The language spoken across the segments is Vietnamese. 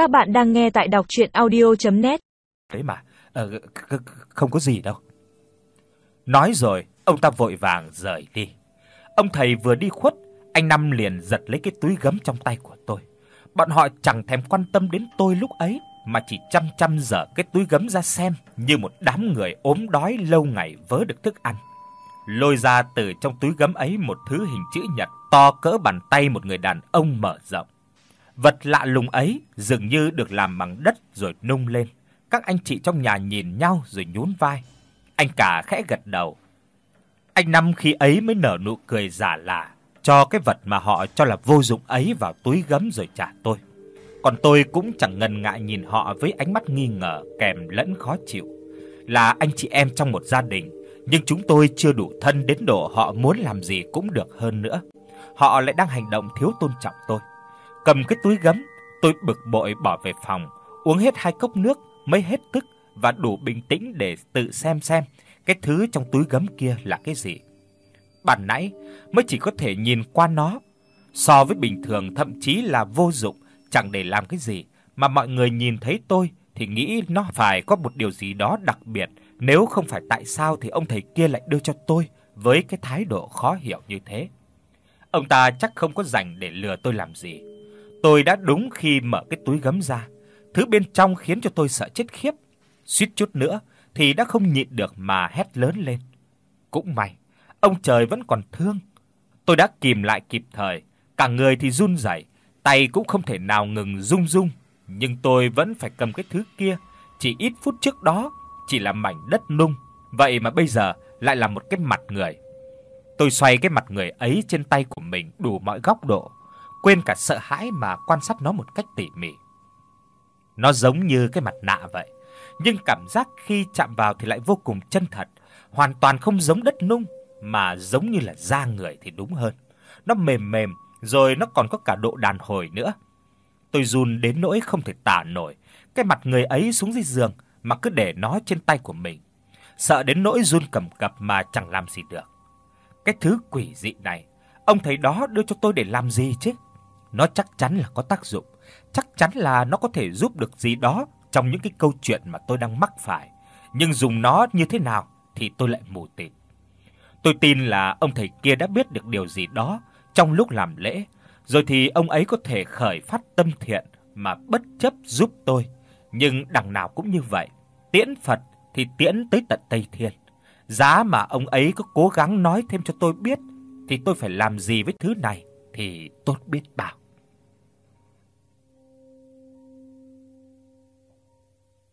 Các bạn đang nghe tại đọc audio net Đấy mà, ờ, không có gì đâu. Nói rồi, ông ta vội vàng rời đi. Ông thầy vừa đi khuất, anh Năm liền giật lấy cái túi gấm trong tay của tôi. Bọn họ chẳng thèm quan tâm đến tôi lúc ấy mà chỉ chăm chăm dở cái túi gấm ra xem như một đám người ốm đói lâu ngày vớ được thức ăn. Lôi ra từ trong túi gấm ấy một thứ hình chữ nhật to cỡ bàn tay một người đàn ông mở rộng. Vật lạ lùng ấy dường như được làm bằng đất rồi nung lên. Các anh chị trong nhà nhìn nhau rồi nhún vai. Anh cả khẽ gật đầu. Anh Năm khi ấy mới nở nụ cười giả lạ, cho cái vật mà họ cho là vô dụng ấy vào túi gấm rồi trả tôi. Còn tôi cũng chẳng ngần ngại nhìn họ với ánh mắt nghi ngờ kèm lẫn khó chịu. Là anh chị em trong một gia đình, nhưng chúng tôi chưa đủ thân đến độ họ muốn làm gì cũng được hơn nữa. Họ lại đang hành động thiếu tôn trọng tôi. Cầm cái túi gấm, tôi bực bội bỏ về phòng, uống hết hai cốc nước mới hết tức và đủ bình tĩnh để tự xem xem cái thứ trong túi gấm kia là cái gì. Bản nãy mới chỉ có thể nhìn qua nó, so với bình thường thậm chí là vô dụng, chẳng để làm cái gì, mà mọi người nhìn thấy tôi thì nghĩ nó phải có một điều gì đó đặc biệt, nếu không phải tại sao thì ông thầy kia lại đưa cho tôi với cái thái độ khó hiểu như thế. Ông ta chắc không có rảnh để lừa tôi làm gì. Tôi đã đúng khi mở cái túi gấm ra, thứ bên trong khiến cho tôi sợ chết khiếp. Suýt chút nữa thì đã không nhịn được mà hét lớn lên. Cũng may, ông trời vẫn còn thương. Tôi đã kìm lại kịp thời, cả người thì run rẩy, tay cũng không thể nào ngừng rung rung, nhưng tôi vẫn phải cầm cái thứ kia, chỉ ít phút trước đó chỉ là mảnh đất nung, vậy mà bây giờ lại là một cái mặt người. Tôi xoay cái mặt người ấy trên tay của mình đủ mọi góc độ, quên cả sợ hãi mà quan sát nó một cách tỉ mỉ. Nó giống như cái mặt nạ vậy, nhưng cảm giác khi chạm vào thì lại vô cùng chân thật, hoàn toàn không giống đất nung mà giống như là da người thì đúng hơn. Nó mềm mềm rồi nó còn có cả độ đàn hồi nữa. Tôi run đến nỗi không thể tả nổi, cái mặt người ấy xuống dưới giường mà cứ để nó trên tay của mình. Sợ đến nỗi run cầm cập mà chẳng làm gì được. Cái thứ quỷ dị này, ông thầy đó đưa cho tôi để làm gì chứ? Nó chắc chắn là có tác dụng, chắc chắn là nó có thể giúp được gì đó trong những cái câu chuyện mà tôi đang mắc phải, nhưng dùng nó như thế nào thì tôi lại mù tịt. Tôi tin là ông thầy kia đã biết được điều gì đó trong lúc làm lễ, rồi thì ông ấy có thể khởi phát tâm thiện mà bất chấp giúp tôi, nhưng đằng nào cũng như vậy, tiễn Phật thì tiễn tới tận Tây Thiên. Giá mà ông ấy có cố gắng nói thêm cho tôi biết thì tôi phải làm gì với thứ này thì tốt biết bao.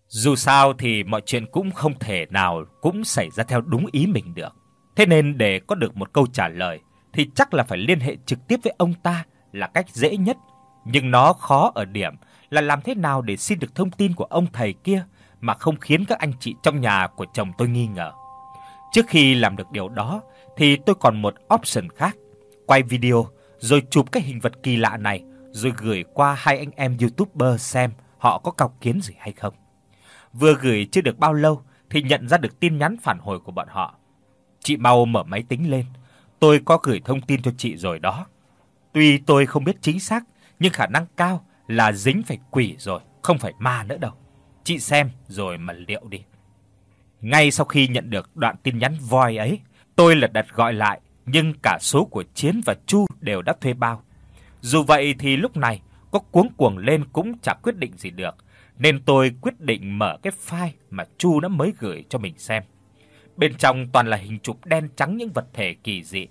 Dù sao thì mọi chuyện cũng không thể nào cũng xảy ra theo đúng ý mình được. Thế nên để có được một câu trả lời thì chắc là phải liên hệ trực tiếp với ông ta là cách dễ nhất, nhưng nó khó ở điểm là làm thế nào để xin được thông tin của ông thầy kia mà không khiến các anh chị trong nhà của chồng tôi nghi ngờ. Trước khi làm được điều đó thì tôi còn một option khác, quay video rồi chụp cái hình vật kỳ lạ này rồi gửi qua hai anh em YouTuber xem họ có cọc kiến gì hay không. Vừa gửi chưa được bao lâu thì nhận ra được tin nhắn phản hồi của bọn họ. Chị mau mở máy tính lên, tôi có gửi thông tin cho chị rồi đó. Tuy tôi không biết chính xác, nhưng khả năng cao là dính phải quỷ rồi, không phải ma nữa đâu. Chị xem rồi mà liệu đi. Ngay sau khi nhận được đoạn tin nhắn voi ấy, tôi lật đật gọi lại, nhưng cả số của Chiến và Chu đều đã thuê bao. Dù vậy thì lúc này có cuống cuồng lên cũng chẳng quyết định gì được, nên tôi quyết định mở cái file mà Chu nó mới gửi cho mình xem. Bên trong toàn là hình chụp đen trắng những vật thể kỳ dị.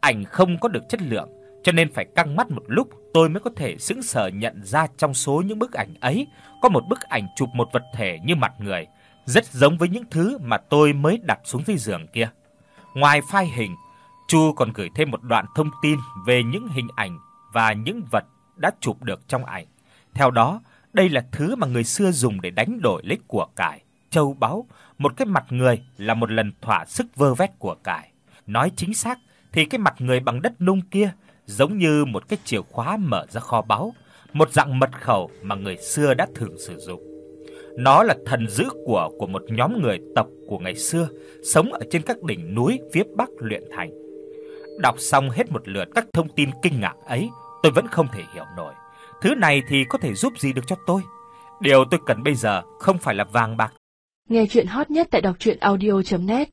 Ảnh không có được chất lượng, cho nên phải căng mắt một lúc tôi mới có thể sững sờ nhận ra trong số những bức ảnh ấy có một bức ảnh chụp một vật thể như mặt người, rất giống với những thứ mà tôi mới đặt xuống dưới giường kia. Ngoài file hình, Chu còn gửi thêm một đoạn thông tin về những hình ảnh và những vật đã chụp được trong ảnh. Theo đó, đây là thứ mà người xưa dùng để đánh đổi lấy của cải, châu báu, một cái mặt người là một lần thỏa sức vơ vét của cải. Nói chính xác thì cái mặt người bằng đất nung kia giống như một cái chìa khóa mở ra kho báu, một dạng mật khẩu mà người xưa đã thường sử dụng. Nó là thần giữ của của một nhóm người tộc của ngày xưa, sống ở trên các đỉnh núi phía bắc luyện thành. Đọc xong hết một lượt các thông tin kinh ngạc ấy, tôi vẫn không thể hiểu nổi thứ này thì có thể giúp gì được cho tôi? Điều tôi cần bây giờ không phải là vàng bạc. Nghe truyện hot nhất tại doctruyenaudio.net